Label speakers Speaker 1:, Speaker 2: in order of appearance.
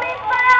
Speaker 1: Victory!